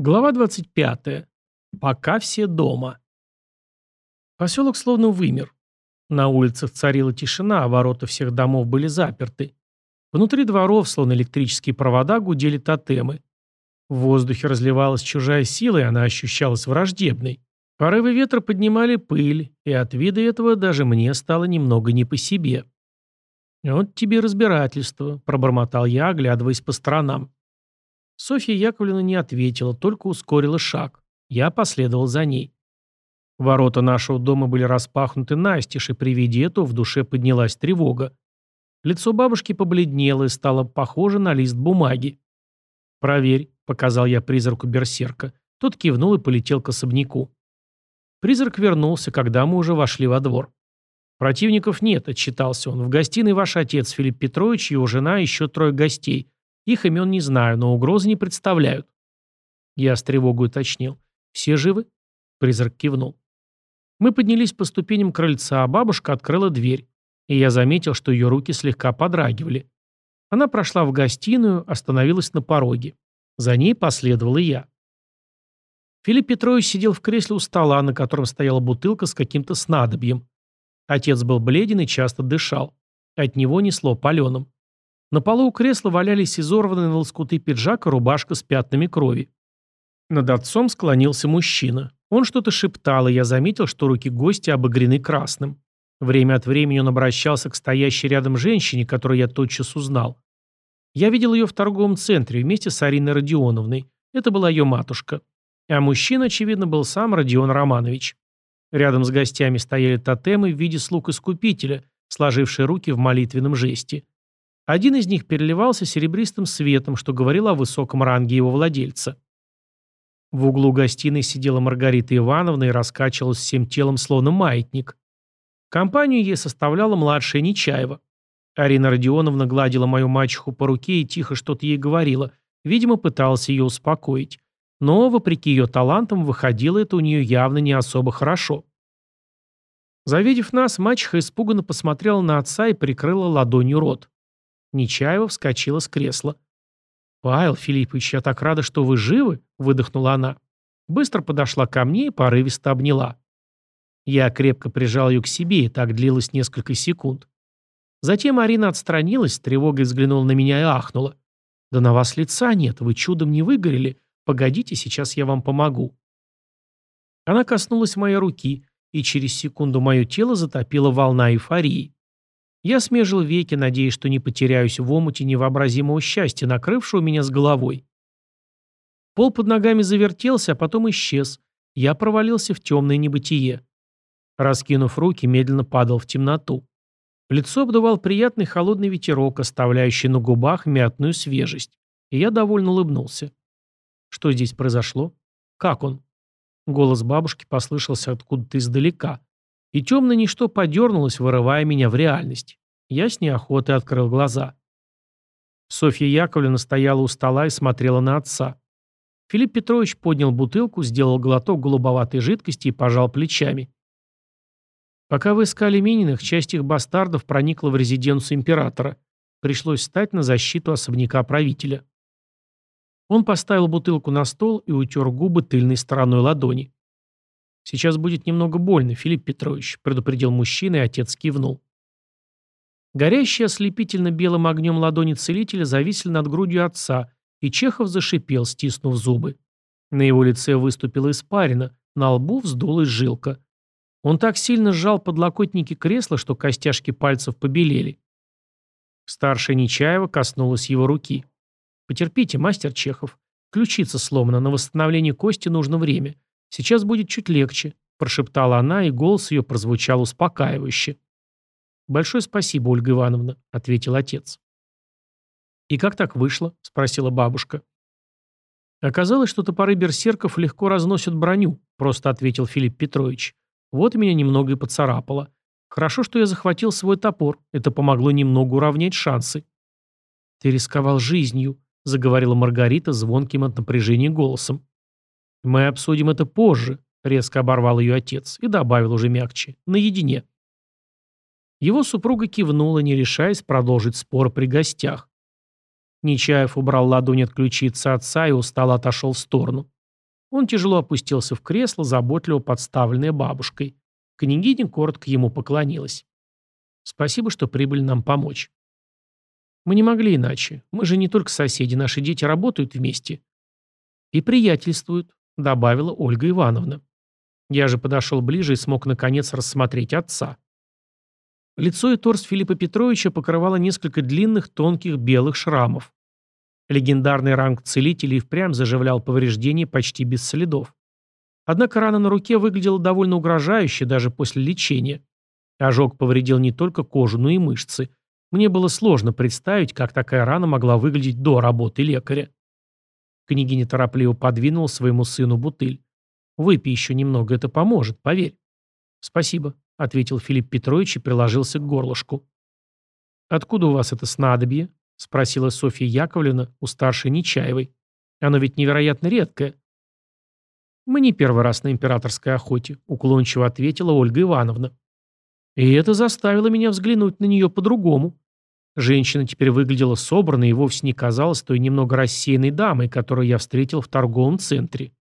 Глава 25. Пока все дома. Поселок словно вымер. На улицах царила тишина, а ворота всех домов были заперты. Внутри дворов, словно электрические провода, гудели тотемы. В воздухе разливалась чужая сила, и она ощущалась враждебной. Порывы ветра поднимали пыль, и от вида этого даже мне стало немного не по себе. «Вот тебе разбирательство», – пробормотал я, оглядываясь по сторонам. Софья Яковлевна не ответила, только ускорила шаг. Я последовал за ней. Ворота нашего дома были распахнуты настежь, и при виде этого в душе поднялась тревога. Лицо бабушки побледнело и стало похоже на лист бумаги. «Проверь», — показал я призраку берсерка. Тот кивнул и полетел к особняку. Призрак вернулся, когда мы уже вошли во двор. «Противников нет», — отчитался он. «В гостиной ваш отец Филипп Петрович, его жена еще трое гостей. Их имен не знаю, но угрозы не представляют. Я с тревогой уточнил. Все живы? Призрак кивнул. Мы поднялись по ступеням крыльца, а бабушка открыла дверь. И я заметил, что ее руки слегка подрагивали. Она прошла в гостиную, остановилась на пороге. За ней последовал и я. Филипп Петрович сидел в кресле у стола, на котором стояла бутылка с каким-то снадобьем. Отец был бледен и часто дышал. От него несло паленым. На полу у кресла валялись изорванные на лоскуты пиджак и рубашка с пятнами крови. Над отцом склонился мужчина. Он что-то шептал, и я заметил, что руки гостя обогрены красным. Время от времени он обращался к стоящей рядом женщине, которую я тотчас узнал. Я видел ее в торговом центре вместе с Ариной Родионовной. Это была ее матушка. А мужчина, очевидно, был сам Родион Романович. Рядом с гостями стояли тотемы в виде слуг Искупителя, сложившие руки в молитвенном жесте. Один из них переливался серебристым светом, что говорило о высоком ранге его владельца. В углу гостиной сидела Маргарита Ивановна и раскачивалась всем телом, словно маятник. Компанию ей составляла младшая Нечаева. Арина Родионовна гладила мою мачеху по руке и тихо что-то ей говорила, видимо, пыталась ее успокоить. Но, вопреки ее талантам, выходило это у нее явно не особо хорошо. Завидев нас, мачеха испуганно посмотрела на отца и прикрыла ладонью рот. Нечаева вскочила с кресла. «Павел Филиппович, я так рада, что вы живы!» – выдохнула она. Быстро подошла ко мне и порывисто обняла. Я крепко прижал ее к себе, и так длилось несколько секунд. Затем Арина отстранилась, тревогой взглянула на меня и ахнула. «Да на вас лица нет, вы чудом не выгорели. Погодите, сейчас я вам помогу». Она коснулась моей руки, и через секунду мое тело затопило волна эйфории. Я смежил веки, надеясь, что не потеряюсь в омуте невообразимого счастья, накрывшего меня с головой. Пол под ногами завертелся, а потом исчез. Я провалился в темное небытие. Раскинув руки, медленно падал в темноту. Лицо обдувал приятный холодный ветерок, оставляющий на губах мятную свежесть. И я довольно улыбнулся. Что здесь произошло? Как он? Голос бабушки послышался откуда-то издалека и темное ничто подернулось, вырывая меня в реальность. Я с неохотой открыл глаза. Софья Яковлевна стояла у стола и смотрела на отца. Филипп Петрович поднял бутылку, сделал глоток голубоватой жидкости и пожал плечами. Пока вы искали Мининых, часть их бастардов проникла в резиденцию императора. Пришлось встать на защиту особняка правителя. Он поставил бутылку на стол и утер губы тыльной стороной ладони. «Сейчас будет немного больно, Филипп Петрович», — предупредил мужчина, и отец кивнул. Горящие ослепительно белым огнем ладони целителя зависли над грудью отца, и Чехов зашипел, стиснув зубы. На его лице выступила испарина, на лбу вздулась жилка. Он так сильно сжал подлокотники кресла, что костяшки пальцев побелели. Старшая Нечаева коснулась его руки. «Потерпите, мастер Чехов. Ключица сломана, на восстановление кости нужно время. «Сейчас будет чуть легче», – прошептала она, и голос ее прозвучал успокаивающе. «Большое спасибо, Ольга Ивановна», – ответил отец. «И как так вышло?» – спросила бабушка. «Оказалось, что топоры берсерков легко разносят броню», – просто ответил Филипп Петрович. «Вот меня немного и поцарапало. Хорошо, что я захватил свой топор. Это помогло немного уравнять шансы». «Ты рисковал жизнью», – заговорила Маргарита звонким от напряжения голосом. «Мы обсудим это позже», — резко оборвал ее отец и добавил уже мягче, — «наедине». Его супруга кивнула, не решаясь продолжить спор при гостях. Нечаев убрал ладонь от ключицы отца и устало отошел в сторону. Он тяжело опустился в кресло, заботливо подставленное бабушкой. Княгиня коротко ему поклонилась. «Спасибо, что прибыли нам помочь». «Мы не могли иначе. Мы же не только соседи, наши дети работают вместе». «И приятельствуют», — добавила Ольга Ивановна. Я же подошел ближе и смог наконец рассмотреть отца. Лицо и торс Филиппа Петровича покрывало несколько длинных тонких белых шрамов. Легендарный ранг целителей впрямь заживлял повреждения почти без следов. Однако рана на руке выглядела довольно угрожающе даже после лечения. Ожог повредил не только кожу, но и мышцы. Мне было сложно представить, как такая рана могла выглядеть до работы лекаря. Княгиня торопливо подвинула своему сыну бутыль. «Выпей еще немного, это поможет, поверь». «Спасибо», — ответил Филипп Петрович и приложился к горлышку. «Откуда у вас это снадобье?» — спросила Софья Яковлевна у старшей Нечаевой. «Оно ведь невероятно редкое». «Мы не первый раз на императорской охоте», — уклончиво ответила Ольга Ивановна. И это заставило меня взглянуть на нее по-другому. Женщина теперь выглядела собранной и вовсе не казалась той немного рассеянной дамой, которую я встретил в торговом центре.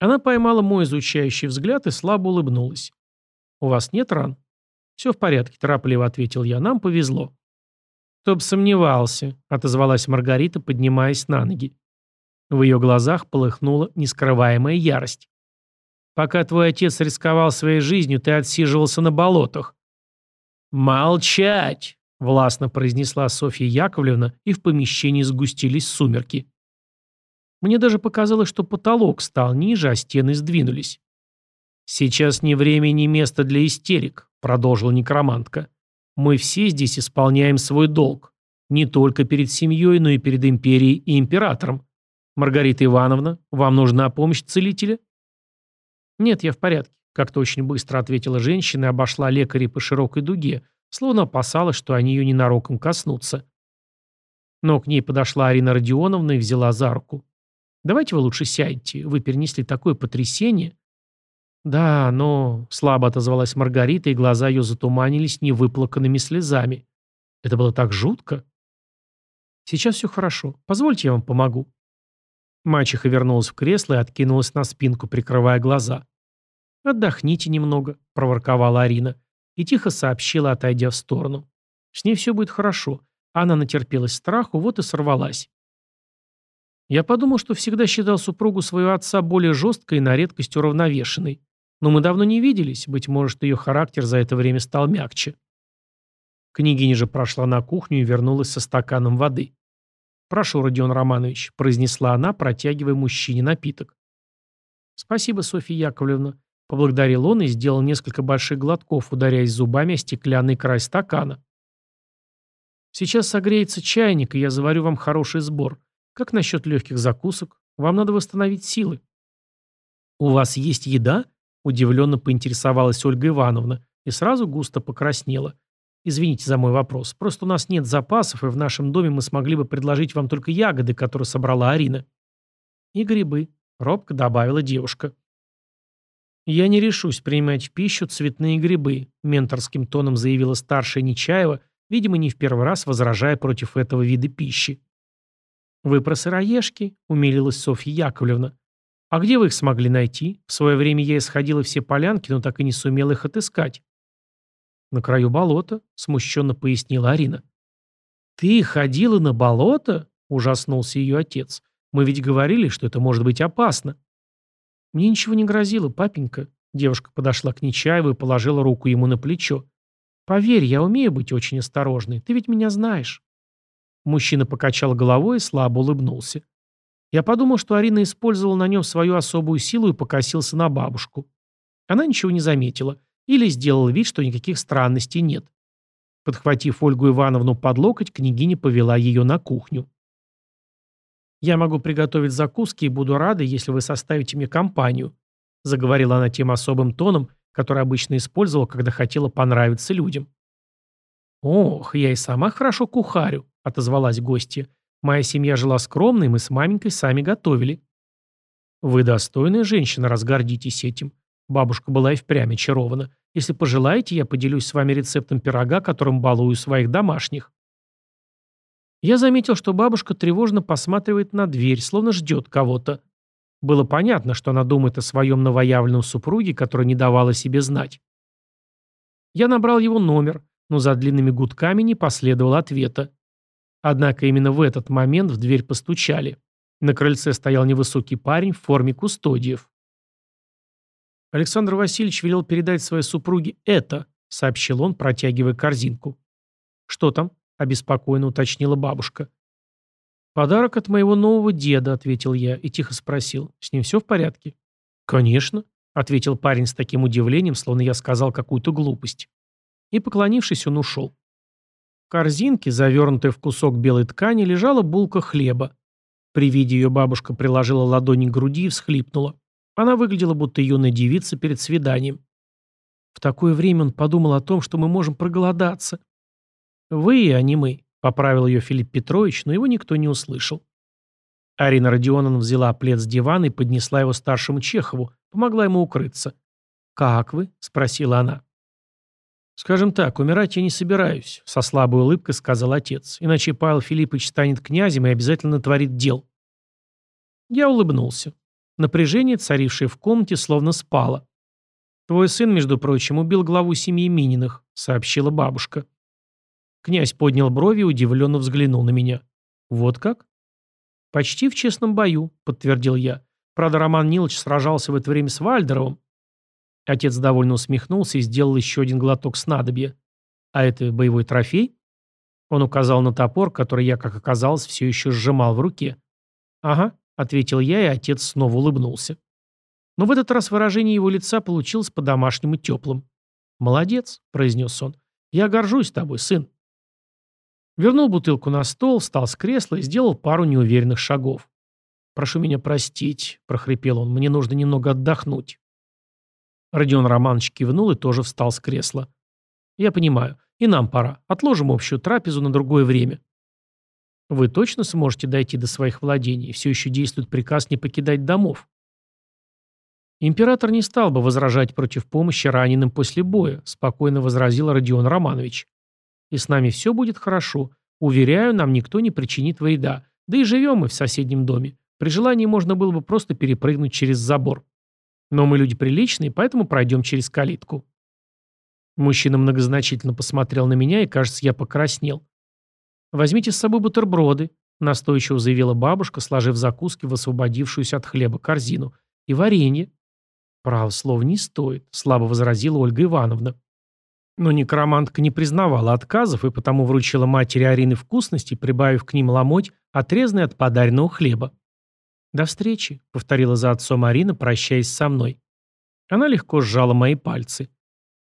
Она поймала мой изучающий взгляд и слабо улыбнулась. «У вас нет ран?» «Все в порядке», — торопливо ответил я. «Нам повезло». «Кто бы сомневался», — отозвалась Маргарита, поднимаясь на ноги. В ее глазах полыхнула нескрываемая ярость. «Пока твой отец рисковал своей жизнью, ты отсиживался на болотах». «Молчать!» — властно произнесла Софья Яковлевна, и в помещении сгустились сумерки. Мне даже показалось, что потолок стал ниже, а стены сдвинулись. «Сейчас ни время, ни место для истерик», — продолжила некромантка. Мы все здесь исполняем свой долг. Не только перед семьей, но и перед империей и императором. Маргарита Ивановна, вам нужна помощь целителя? Нет, я в порядке. Как-то очень быстро ответила женщина и обошла лекарей по широкой дуге, словно опасалась, что они ее ненароком коснутся. Но к ней подошла Арина Родионовна и взяла за руку. «Давайте вы лучше сядьте. Вы перенесли такое потрясение. «Да, но...» — слабо отозвалась Маргарита, и глаза ее затуманились невыплаканными слезами. «Это было так жутко!» «Сейчас все хорошо. Позвольте, я вам помогу». Мачеха вернулась в кресло и откинулась на спинку, прикрывая глаза. «Отдохните немного», — проворковала Арина, и тихо сообщила, отойдя в сторону. «С ней все будет хорошо. Она натерпелась страху, вот и сорвалась». Я подумал, что всегда считал супругу своего отца более жесткой и на редкость уравновешенной. Но мы давно не виделись, быть может, ее характер за это время стал мягче. Княгиня же прошла на кухню и вернулась со стаканом воды. «Прошу, Родион Романович», — произнесла она, протягивая мужчине напиток. «Спасибо, Софья Яковлевна», — поблагодарил он и сделал несколько больших глотков, ударяясь зубами о стеклянный край стакана. «Сейчас согреется чайник, и я заварю вам хороший сбор. Как насчет легких закусок? Вам надо восстановить силы». «У вас есть еда?» Удивленно поинтересовалась Ольга Ивановна и сразу густо покраснела. «Извините за мой вопрос. Просто у нас нет запасов, и в нашем доме мы смогли бы предложить вам только ягоды, которые собрала Арина». «И грибы», — робко добавила девушка. «Я не решусь принимать в пищу цветные грибы», — менторским тоном заявила старшая Нечаева, видимо, не в первый раз возражая против этого вида пищи. «Вы про сыроежки?» — умилилась Софья Яковлевна. «А где вы их смогли найти? В свое время я исходила все полянки, но так и не сумела их отыскать». «На краю болота», — смущенно пояснила Арина. «Ты ходила на болото?» — ужаснулся ее отец. «Мы ведь говорили, что это может быть опасно». «Мне ничего не грозило, папенька». Девушка подошла к Нечаеву и положила руку ему на плечо. «Поверь, я умею быть очень осторожной. Ты ведь меня знаешь». Мужчина покачал головой и слабо улыбнулся. Я подумал, что Арина использовала на нем свою особую силу и покосился на бабушку. Она ничего не заметила или сделала вид, что никаких странностей нет. Подхватив Ольгу Ивановну под локоть, княгиня повела ее на кухню. «Я могу приготовить закуски и буду рада, если вы составите мне компанию», заговорила она тем особым тоном, который обычно использовала, когда хотела понравиться людям. «Ох, я и сама хорошо кухарю», — отозвалась гостья. Моя семья жила скромно, и мы с маменькой сами готовили. Вы достойная женщина, разгордитесь этим. Бабушка была и впрямь очарована. Если пожелаете, я поделюсь с вами рецептом пирога, которым балую своих домашних. Я заметил, что бабушка тревожно посматривает на дверь, словно ждет кого-то. Было понятно, что она думает о своем новоявленном супруге, который не давала себе знать. Я набрал его номер, но за длинными гудками не последовало ответа. Однако именно в этот момент в дверь постучали. На крыльце стоял невысокий парень в форме кустодиев. Александр Васильевич велел передать своей супруге это, сообщил он, протягивая корзинку. «Что там?» – обеспокоенно уточнила бабушка. «Подарок от моего нового деда», — ответил я и тихо спросил. «С ним все в порядке?» «Конечно», — ответил парень с таким удивлением, словно я сказал какую-то глупость. И, поклонившись, он ушел. В корзинке, завернутой в кусок белой ткани, лежала булка хлеба. При виде ее бабушка приложила ладони к груди и всхлипнула. Она выглядела, будто юная девица перед свиданием. В такое время он подумал о том, что мы можем проголодаться. Вы, а не мы. Поправил ее Филипп Петрович, но его никто не услышал. Арина Родионовна взяла плед с дивана и поднесла его старшему Чехову, помогла ему укрыться. «Как вы?» – спросила она. «Скажем так, умирать я не собираюсь», – со слабой улыбкой сказал отец. «Иначе Павел Филиппович станет князем и обязательно натворит дел». Я улыбнулся. Напряжение, царившее в комнате, словно спало. «Твой сын, между прочим, убил главу семьи Мининых», — сообщила бабушка. Князь поднял брови и удивленно взглянул на меня. «Вот как?» «Почти в честном бою», — подтвердил я. Правда, Роман Нилович сражался в это время с Вальдеровым. Отец довольно усмехнулся и сделал еще один глоток снадобья. «А это боевой трофей?» Он указал на топор, который я, как оказалось, все еще сжимал в руке. «Ага», — ответил я, и отец снова улыбнулся. Но в этот раз выражение его лица получилось по-домашнему теплым. «Молодец», — произнес он. «Я горжусь тобой, сын». Вернул бутылку на стол, встал с кресла и сделал пару неуверенных шагов. «Прошу меня простить», — прохрипел он, — «мне нужно немного отдохнуть». Родион Романович кивнул и тоже встал с кресла. «Я понимаю. И нам пора. Отложим общую трапезу на другое время». «Вы точно сможете дойти до своих владений? Все еще действует приказ не покидать домов?» «Император не стал бы возражать против помощи раненым после боя», спокойно возразил Родион Романович. И с нами все будет хорошо. Уверяю, нам никто не причинит вреда. Да и живем мы в соседнем доме. При желании можно было бы просто перепрыгнуть через забор. Но мы люди приличные, поэтому пройдем через калитку. Мужчина многозначительно посмотрел на меня, и, кажется, я покраснел. «Возьмите с собой бутерброды», — настойчиво заявила бабушка, сложив закуски в освободившуюся от хлеба корзину. «И варенье». «Право слов не стоит», — слабо возразила Ольга Ивановна. Но некромантка не признавала отказов и потому вручила матери Арины вкусности, прибавив к ним ломоть, отрезанный от подаренного хлеба. «До встречи», — повторила за отцом Арина, прощаясь со мной. Она легко сжала мои пальцы.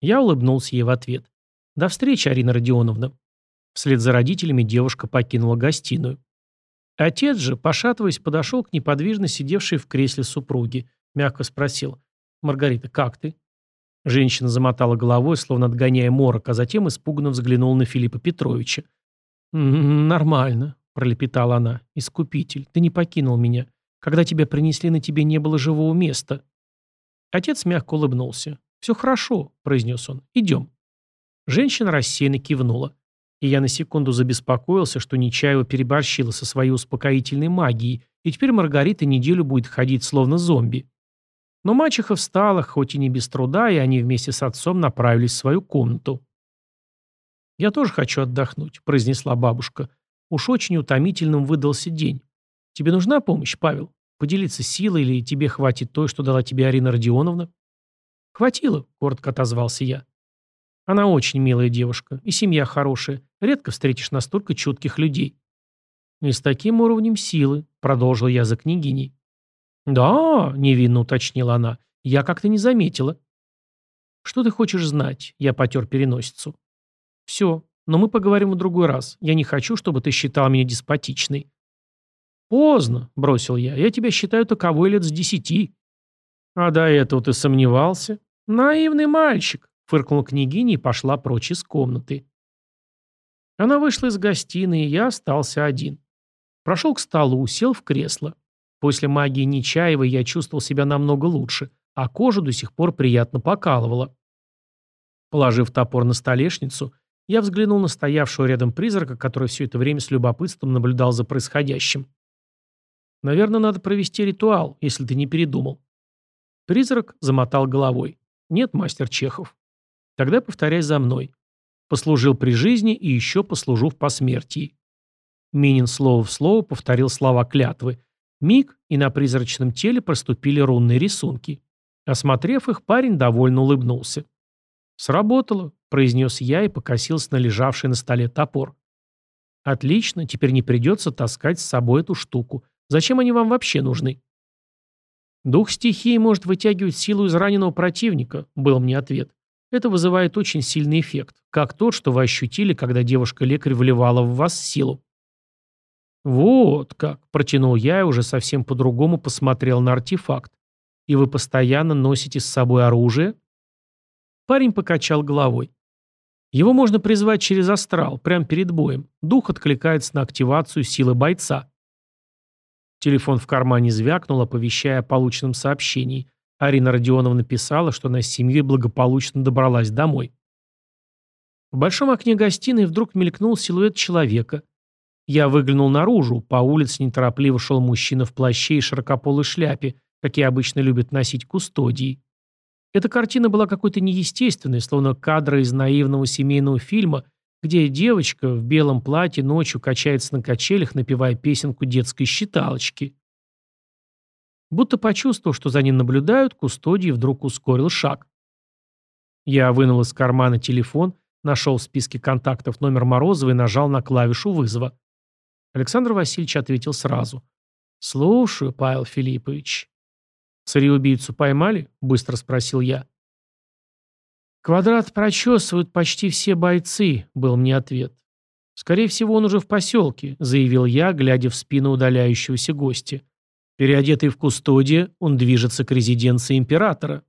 Я улыбнулся ей в ответ. «До встречи, Арина Родионовна». Вслед за родителями девушка покинула гостиную. Отец же, пошатываясь, подошел к неподвижно сидевшей в кресле супруге. Мягко спросил. «Маргарита, как ты?» Женщина замотала головой, словно отгоняя морок, а затем испуганно взглянула на Филиппа Петровича. «Нормально», — пролепетала она. «Искупитель, ты не покинул меня. Когда тебя принесли, на тебе не было живого места». Отец мягко улыбнулся. «Все хорошо», — произнес он. «Идем». Женщина рассеянно кивнула. И я на секунду забеспокоился, что Нечаева переборщила со своей успокоительной магией, и теперь Маргарита неделю будет ходить словно зомби. Но мачеха встала, хоть и не без труда, и они вместе с отцом направились в свою комнату. «Я тоже хочу отдохнуть», — произнесла бабушка. «Уж очень утомительным выдался день. Тебе нужна помощь, Павел? Поделиться силой или тебе хватит той, что дала тебе Арина Родионовна?» «Хватило», — коротко отозвался я. «Она очень милая девушка, и семья хорошая. Редко встретишь настолько чутких людей». «И с таким уровнем силы», — продолжил я за княгиней. «Да», — невинно уточнила она, — «я как-то не заметила». «Что ты хочешь знать?» — я потер переносицу. «Все, но мы поговорим в другой раз. Я не хочу, чтобы ты считал меня деспотичной». «Поздно», — бросил я, — «я тебя считаю таковой лет с десяти». «А до этого ты сомневался?» «Наивный мальчик», — фыркнула княгиня и пошла прочь из комнаты. Она вышла из гостиной, и я остался один. Прошел к столу, сел в кресло. После магии Нечаевой я чувствовал себя намного лучше, а кожу до сих пор приятно покалывала. Положив топор на столешницу, я взглянул на стоявшего рядом призрака, который все это время с любопытством наблюдал за происходящим. Наверное, надо провести ритуал, если ты не передумал». Призрак замотал головой. «Нет, мастер Чехов. Тогда повторяй за мной. Послужил при жизни и еще послужу в посмертии». Минин слово в слово повторил слова клятвы. Миг, и на призрачном теле проступили рунные рисунки. Осмотрев их, парень довольно улыбнулся. «Сработало», — произнес я и покосился на лежавший на столе топор. «Отлично, теперь не придется таскать с собой эту штуку. Зачем они вам вообще нужны?» «Дух стихии может вытягивать силу из раненого противника», — был мне ответ. «Это вызывает очень сильный эффект, как тот, что вы ощутили, когда девушка-лекарь вливала в вас силу». «Вот как», — протянул я и уже совсем по-другому посмотрел на артефакт. «И вы постоянно носите с собой оружие?» Парень покачал головой. «Его можно призвать через астрал, прямо перед боем. Дух откликается на активацию силы бойца». Телефон в кармане звякнул, оповещая о полученном сообщении. Арина Родионовна писала, что она с семьей благополучно добралась домой. В большом окне гостиной вдруг мелькнул силуэт человека. Я выглянул наружу. По улице неторопливо шел мужчина в плаще и широкополой шляпе, какие обычно любят носить кустодии. Эта картина была какой-то неестественной, словно кадры из наивного семейного фильма, где девочка в белом платье ночью качается на качелях, напевая песенку детской считалочки. Будто почувствовав, что за ним наблюдают, кустодий вдруг ускорил шаг. Я вынул из кармана телефон, нашел в списке контактов номер Морозова и нажал на клавишу вызова. Александр Васильевич ответил сразу. «Слушаю, Павел Филиппович». «Цареубийцу поймали?» – быстро спросил я. «Квадрат прочесывают почти все бойцы», – был мне ответ. «Скорее всего, он уже в поселке», – заявил я, глядя в спину удаляющегося гостя. Переодетый в кустодия, он движется к резиденции императора.